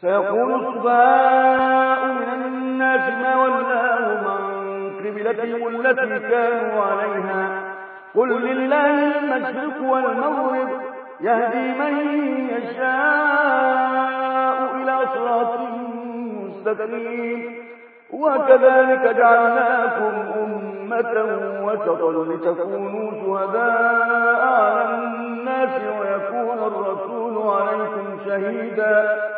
سيقول السفهاء من الناس ما ولاهم عن قبلتهم التي كانوا عليها. قل لله المشرق والمغرب يهدي من يشاء إلى صراط مستقيم. وكذلك جعلناكم أمة وسطا لتكونوا شهداء على الناس ويكون الرسول عليكم شهيدا.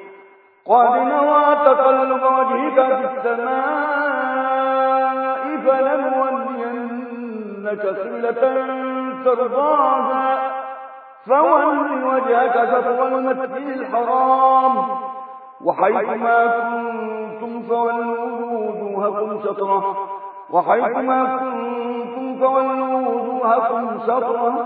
قد نوى تقلب وجهك في السماء فلنولينك قبلة ترضاها فول وجهك شطر المسجد الحرام وحيث ما كنتم فولوا وجوهكم شطره وحيث ما كنتم فولوا وجوهكم شطره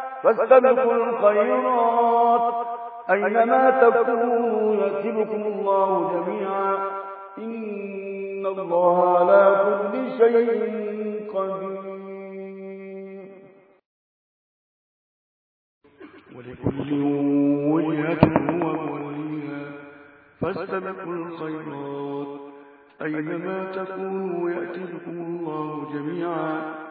فاستبقوا الخيرات. أينما تكونوا يأتبكم الله جميعا. إن الله على كل شيء قدير. ولكل وجهة هو موليها فاستبقوا الخيرات. أينما تكونوا يأتي بكم الله جميعا.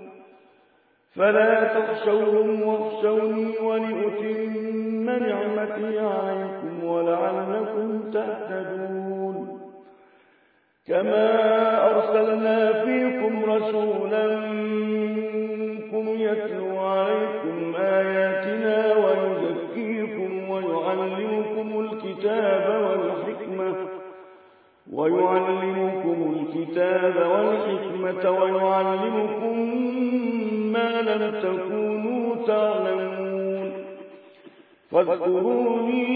فلا تخشوهم واخشوني ولأتم نعمتي عليكم ولعلكم تهتدون. كما أرسلنا فيكم رسولا منكم يتلو عليكم آياتنا ويزكيكم ويعلمكم الكتاب والحكمة ويعلمكم الكتاب والحكمة ويعلمكم لم تكونوا تعلمون. فاذكروني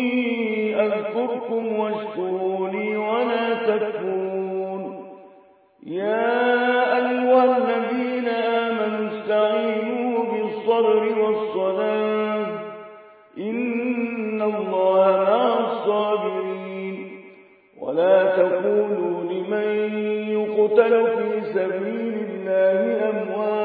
أذكركم واشكروني ولا تكفرون. يا أيها الذين آمنوا استعينوا بالصبر والصلاة. إن الله مع الصابرين. ولا تقولوا لمن يقتل في سبيل الله أموات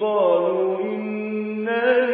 قالوا إنا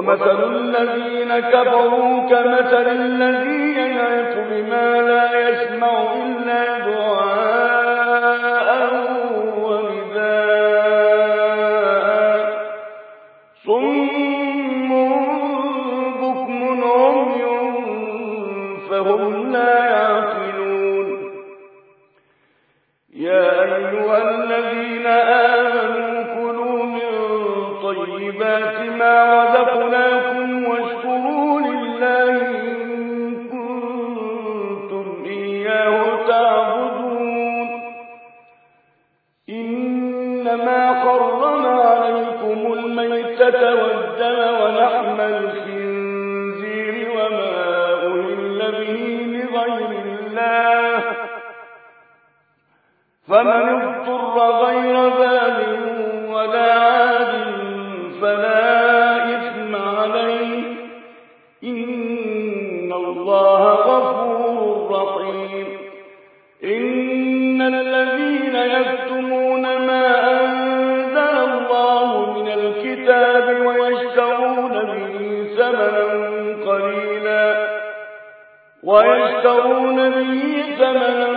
ومثل الذين كفروا كمثل الذي ينعق بما لا يسمع إلا والدم ولحم الخنزير وما أهل به لغير الله. فمن اضطر غير باغ ولا ويشترون به ثمنا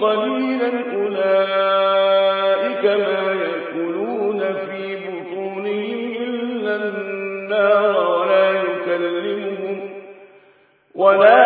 قليلا أولئك ما يأكلون في بطونهم إلا النار ولا يكلمهم ولا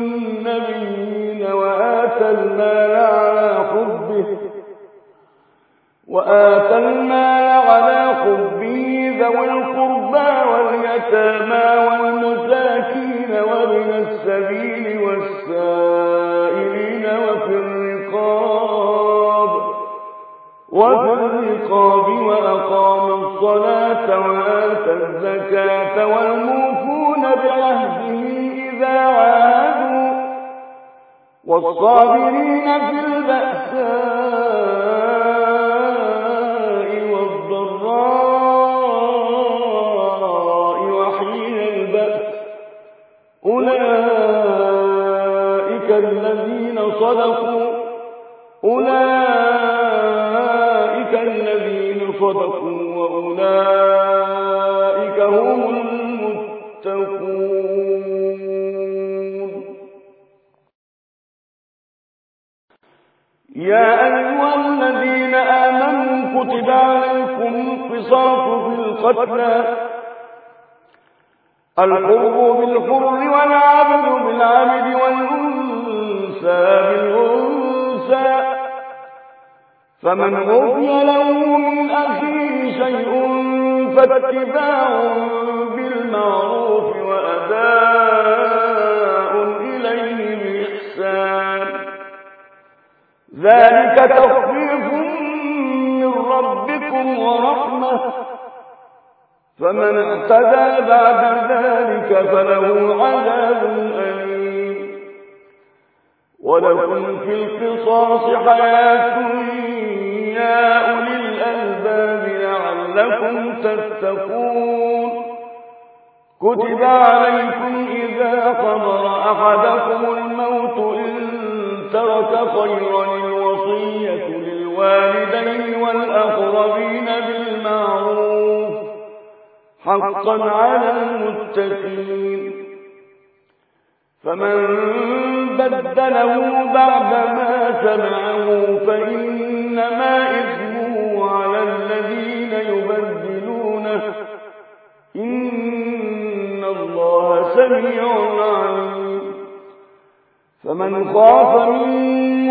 وآتى المال على حبه وآتى المال على حبه ذوي القربى واليتامى والمساكين وابن السبيل والسائلين وفي الرقاب وفي الرقاب وأقام الصلاة وآتى الزكاة والموفون بعهده إذا عاهدوا والصابرين في البأساء والضراء وحين البأس. أولئك الذين صدقوا. أولئك الذين صدقوا. وأولئك هم يا أيها الذين آمنوا كتب عليكم القصاص في القتلى. الحر بالحر والعبد بالعبد والأنثى بالأنثى. فمن غفي له من أخيه شيء فاتباع بالمعروف وأداء ذلك تخفيف من ربكم ورحمة. فمن اعتدى بعد ذلك فله عذاب أليم. ولكم في القصاص حياة يا أولي الألباب لعلكم تتقون. كتب عليكم إذا قضر أحدكم الموت إن ترك خيرا الوصية للوالدين والأقربين بالمعروف حقا على المتقين. فمن بدله بعدما سمعه فإنما إثمه على الذين يبدلونه. إن الله سميع عليم. فمن خاف من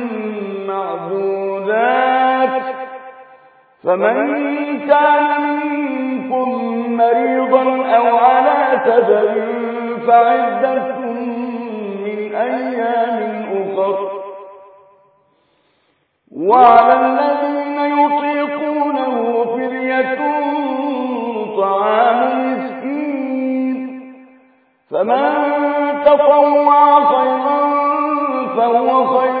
فمن كان منكم مريضا أو على سفر فعدة من أيام أخر. وعلى الذين يطيقونه فرية طعام مسكين. فمن تطوع خيرا فهو خير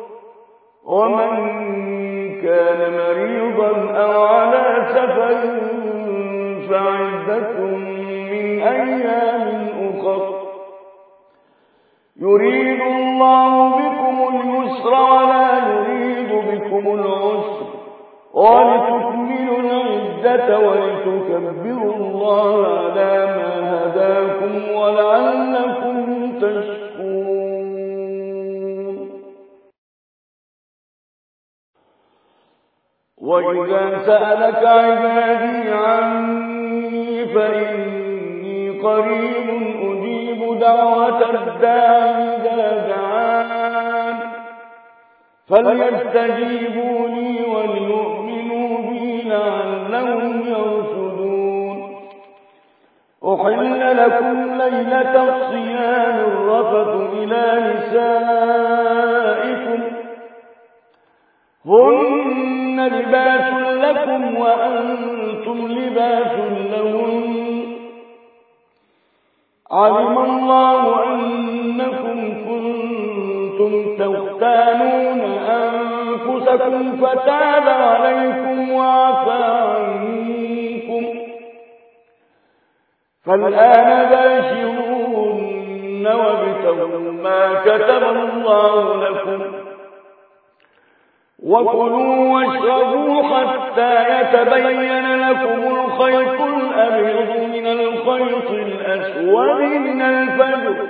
ومن كان مريضا أو على سفر فعدة من أيام أخر. يريد الله بكم اليسر ولا يريد بكم العسر. ولتكملوا العدة ولتكبروا الله على ما هداكم ولعلكم تشكرون. وإذا سألك عبادي عني فإني قريب أجيب دعوة الداعي إذا دعان. فليستجيبوا لي وليؤمنوا بي لعلهم يرشدون. أحل لكم ليلة الصيام الرفث إلى نسائكم. هن لباس لكم وأنتم لباس لهم علم الله أنكم كنتم تختانون أنفسكم فتاب عليكم وعفى عنكم. فالآن باشرون وابتغوا ما كتب الله لكم. وكلوا واشربوا حتى يتبين لكم الخيط الأبيض من الخيط الأسود من الفجر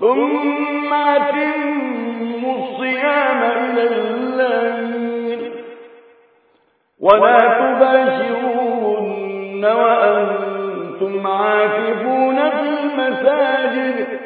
ثم أتموا الصيام إلى الليل ولا تباشرون وأنتم عاكفون في المساجد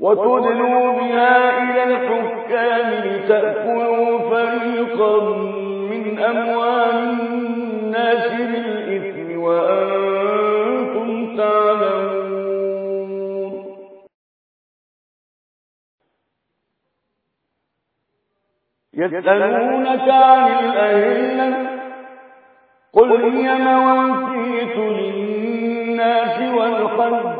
وتدلوا بها إلى الحكام لتأكلوا فريقا من أموال الناس بالإثم وأنتم تعلمون. يسألونك عن الأهلة قل هي مواقيت للناس والحج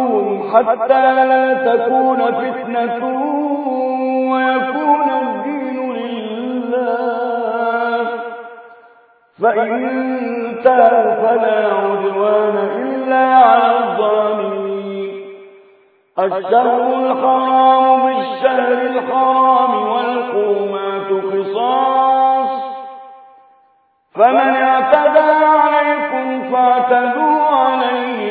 حتى لا تكون فتنة ويكون الدين لله. فإن انتهوا فلا عدوان إلا على الظالمين. الشهر الحرام بالشهر الحرام والحرمات قصاص. فمن اعتدى عليكم فاعتدوا عليه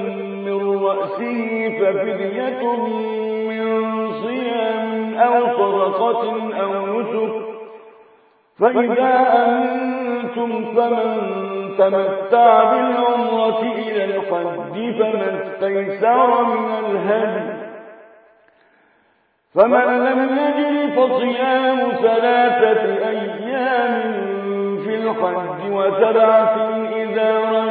رأسه ففدية من صيام أو صدقة أو نسك. فإذا أنتم فمن تمتع بالعمرة إلى الحج فما استيسر من الهدي. فمن لم يجد فصيام ثلاثة أيام في الحج وسبعة إذا رجعتم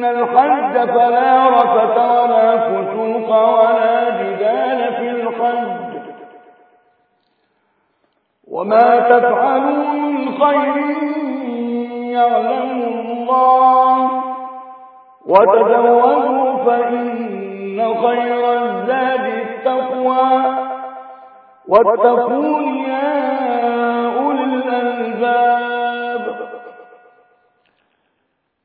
فيهن الحج فلا رفت ولا فسوق ولا جدال في الحج وما تفعلوا من خير يعلم الله وتزودوا فإن خير الزاد التقوى واتقون يا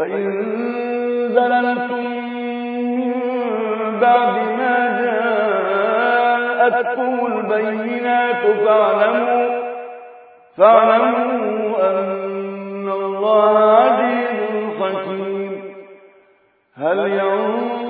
فإن زللتم من بعد ما جاءتكم البينات فاعلموا أن الله عزيز حكيم هل ينظرون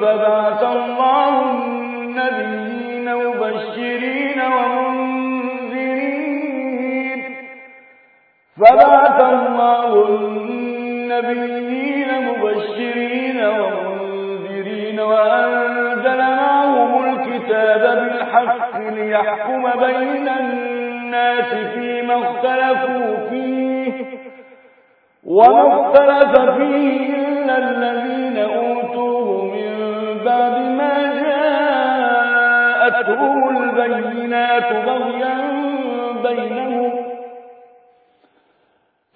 فبعث الله النبيين مبشرين ومنذرين. فبعث الله النبيين مبشرين ومنذرين وأنزل معهم الكتاب بالحق ليحكم بين الناس فيما اختلفوا فيه. وما اختلف فيه إلا الذين جاءتهم البينات بغيا بينهم.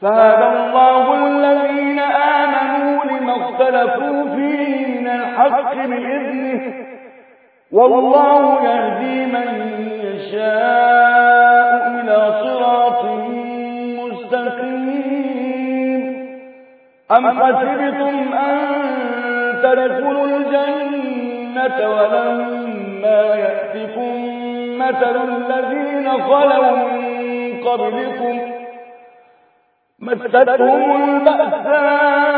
فهدى الله الذين آمنوا لما اختلفوا فيه من الحق بإذنه والله يهدي من يشاء إلى صراط مستقيم. أم حسبتم أن تدخلوا الجنة ولما يأتكم مثل الذين خلوا من قبلكم مستهم البأساء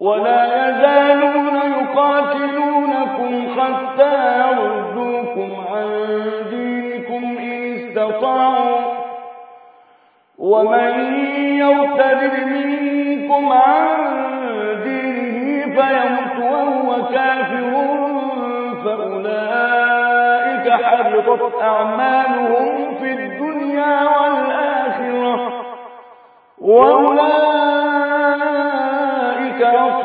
ولا يزالون يقاتلونكم حتى يردوكم عن دينكم إن استطاعوا. ومن يرتد منكم عن دينه فيمت وهو كافر فأولئك حبطت أعمالهم في الدنيا والآخرة. وأولئك أصحاب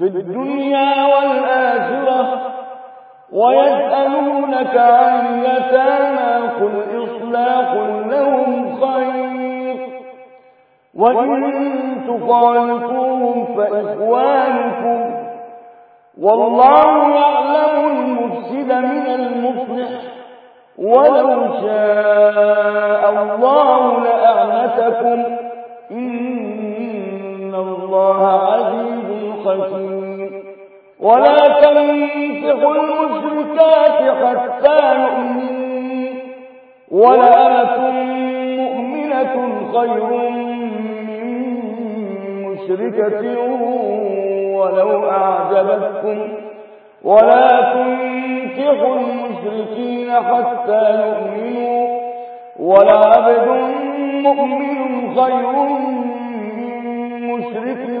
في الدنيا والآخرة ويسألونك عن يتامى قل إصلاح لهم خير وإن تخالفوهم فإخوانكم والله يعلم المفسد من المصلح ولو شاء الله لأعنتكم إن الله عزيز حكيم ولا تنكحوا المشركات حتى يؤمنوا ولأمة مؤمنة خير من مشركة ولو أعجبتكم. ولا تنكحوا المشركين حتى يؤمنوا. ولعبد مؤمن خير من مشرك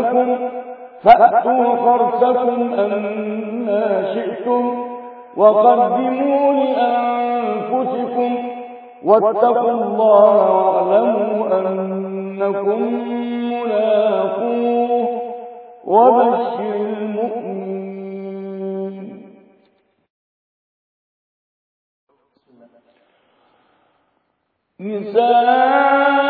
لكم فأتوا حرثكم أما شئتم وقدموا لأنفسكم واتقوا الله واعلموا أنكم ملاقوه وبشر المؤمنين. نساؤكم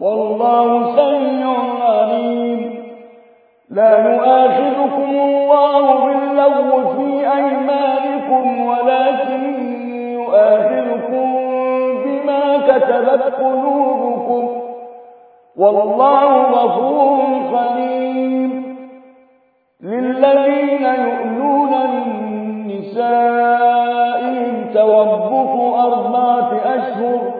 والله سميع عليم. لا يؤاخذكم الله باللغو في أيمانكم ولكن يؤاخذكم بما كتبت قلوبكم. والله غفور حليم. للذين يؤلون من نسائهم تربص أربعة أشهر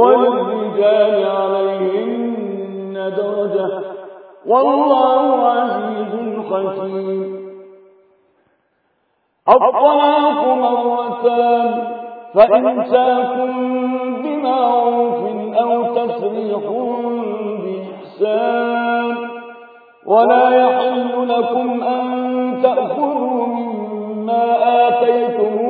وللرجال عليهن درجة. والله عزيز حكيم. الطلاق مرتان فإمساك بمعروف أو تسريح بإحسان ولا يحل لكم أن تأخذوا مما آتيتموه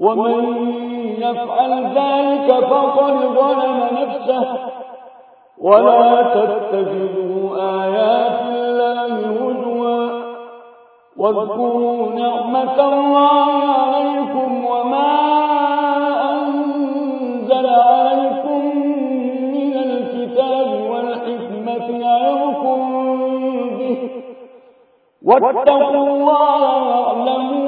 ومن يفعل ذلك فقد ظلم نفسه. ولا تتخذوا آيات الله هزوا. واذكروا نعمة الله عليكم وما أنزل عليكم من الكتاب والحكمة يعظكم به. واتقوا الله واعلموا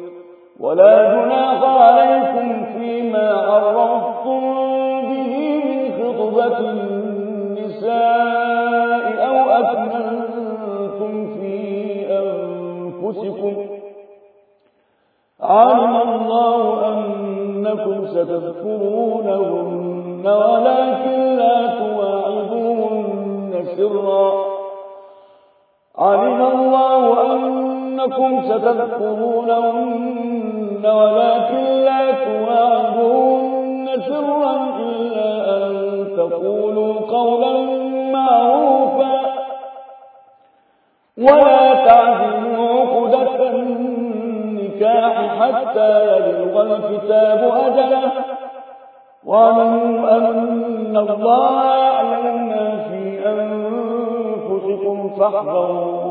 ولا جناح عليكم فيما عرضتم به من خطبة النساء أو أكملتم في أنفسكم. علم الله أنكم ستذكرونهن ولكن لا تواعدوهن سرا. علم الله أنكم ستذكرونهن ولكن لا تواعدوهن سرا إلا أن تقولوا قولا معروفا. ولا تعزموا عقدة النكاح حتى يبلغ الكتاب أجله. واعلموا أن الله يعلم ما في أنفسكم فاحذروا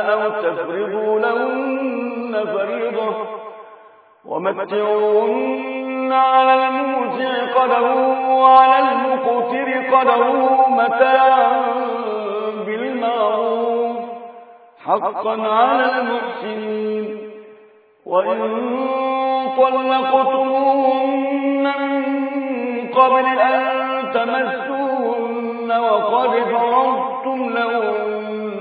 أو تفرضوا لهن فريضة ومتعوهن على الموسع قدره وعلى المقتر قدره متاعا بالمعروف حقا على المحسنين وإن طلقتموهن من قبل أن تمسوهن وقد فرضتم لهن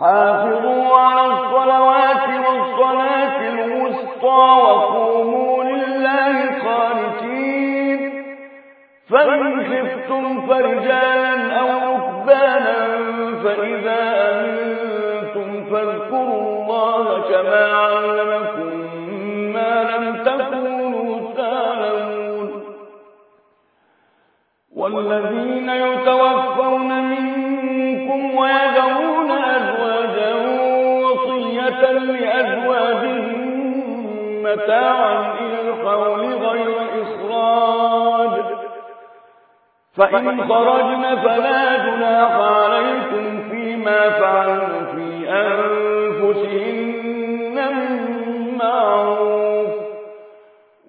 حافظوا على الصلوات والصلاة الوسطى وقوموا لله فإن خفتم فرجالا أو ركبانا فإذا أمنتم فاذكروا الله كما علمكم ما لم تكونوا تعلمون. والذين يتوفون متاعا إلى الحول غير إخراج. فإن خرجن فلا جناح عليكم فيما فعلن في أنفسهن من معروف.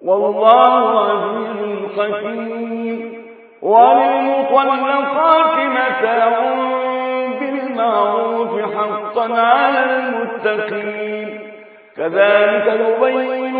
والله عزيز حكيم. وللمطلقات متاع بالمعروف حقا على المتقين. كذلك يبين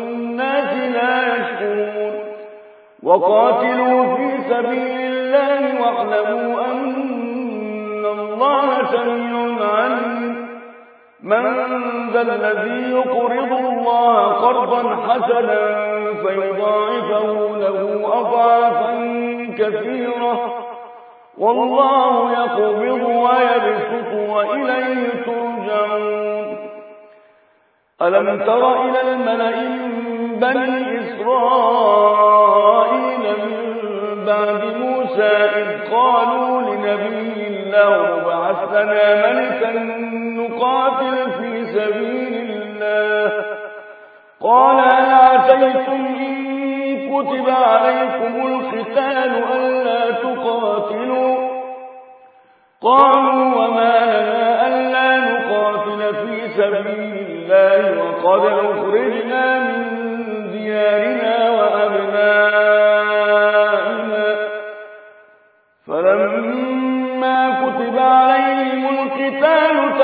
وقاتلوا في سبيل الله واعلموا أن الله سميع عليم. من ذا الذي يقرض الله قرضا حسنا فيضاعفه له أضعافا كثيرة. والله يقبض ويبسط وإليه ترجعون. ألم تر إلى الملأ من بني إسرائيل بعد موسى إذ قالوا لنبي الله بعث لنا ملكا نقاتل في سبيل الله قال هل عسيتم إن كتب عليكم الختان ألا تقاتلوا قالوا وما لنا ألا نقاتل في سبيل الله وقد أخرجنا من ديارنا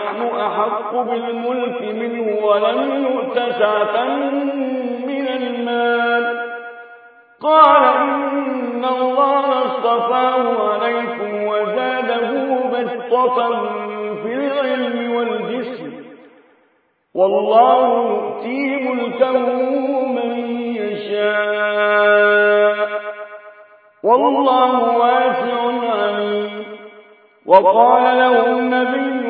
ونحن أحق بالملك منه ولم يؤت سعة من المال. قال إن الله اصطفاه عليكم وزاده بسطة في العلم والجسم. والله يؤتي ملكه من يشاء. والله واسع عليم. وقال لهم نبيهم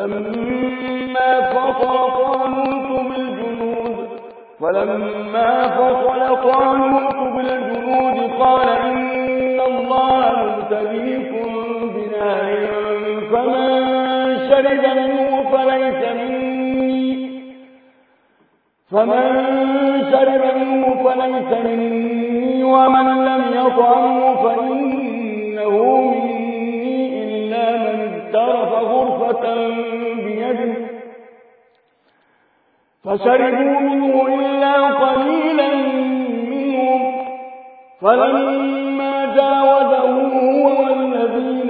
فلما فصل طالوت بالجنود فلما فصل طالوت بالجنود قال إن الله مبتليكم بنار فمن شرب منه فليس مني. فمن شرب منه فليس مني ومن لم يطعمه فإنه فشربوا منه إلا قليلا منهم. فلما جاوزه هو والذين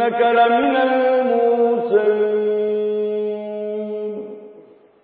وإنك لمن